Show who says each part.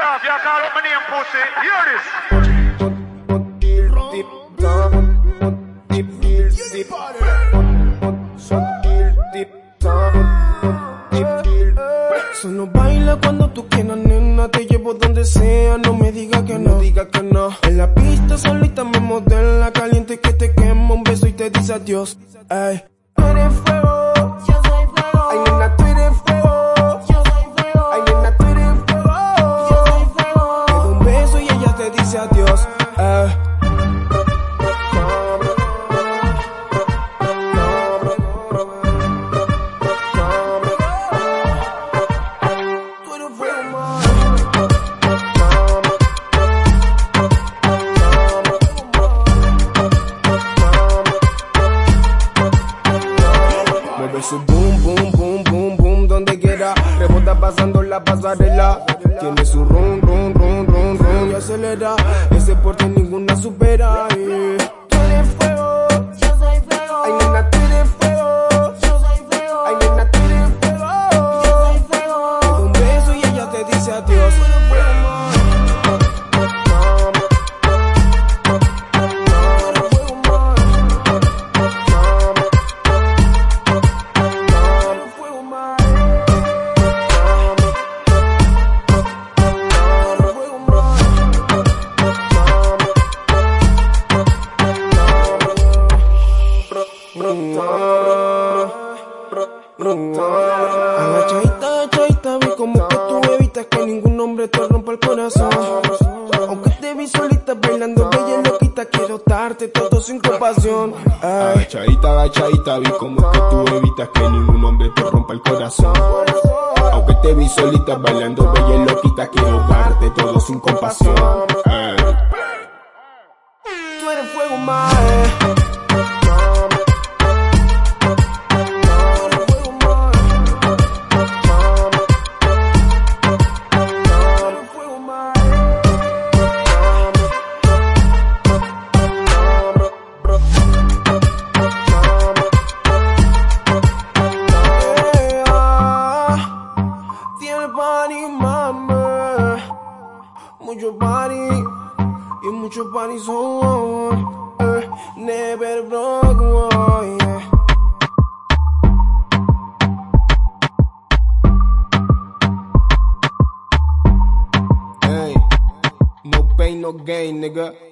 Speaker 1: off, y'all call up my name, pussy. Hear this.
Speaker 2: Down, down. Solo baila cuando tú quieras, nena. Te llevo donde sea, no me digas que no. diga que no. En la pista solita me modela, caliente que te quema un beso y te dice adiós. Ay, tú eres fuego.
Speaker 3: Yo soy fuego.
Speaker 2: Ay, nena, tú man. Mueve su boom, boom, boom, boom, boom, donde quiera. Rebota pasando la pasarela. Tiene su rum, rum, rum, rum, rum y acelera. Ese porte Agachadita, agachadita, vi como que tú evitas que ningún hombre te rompa el corazón. Aunque te vi solita bailando bella loquita, quiero darte todo sin compasión.
Speaker 4: Agachadita, agachadita, vi como que tú evitas que ningún hombre te rompa el corazón. Aunque te vi solita bailando bella loquita, quiero darte todo sin compasión. Ay.
Speaker 2: Mucho party y mucho party son. eh, never broke, oh, yeah. Hey, no pain, no gain, nigga.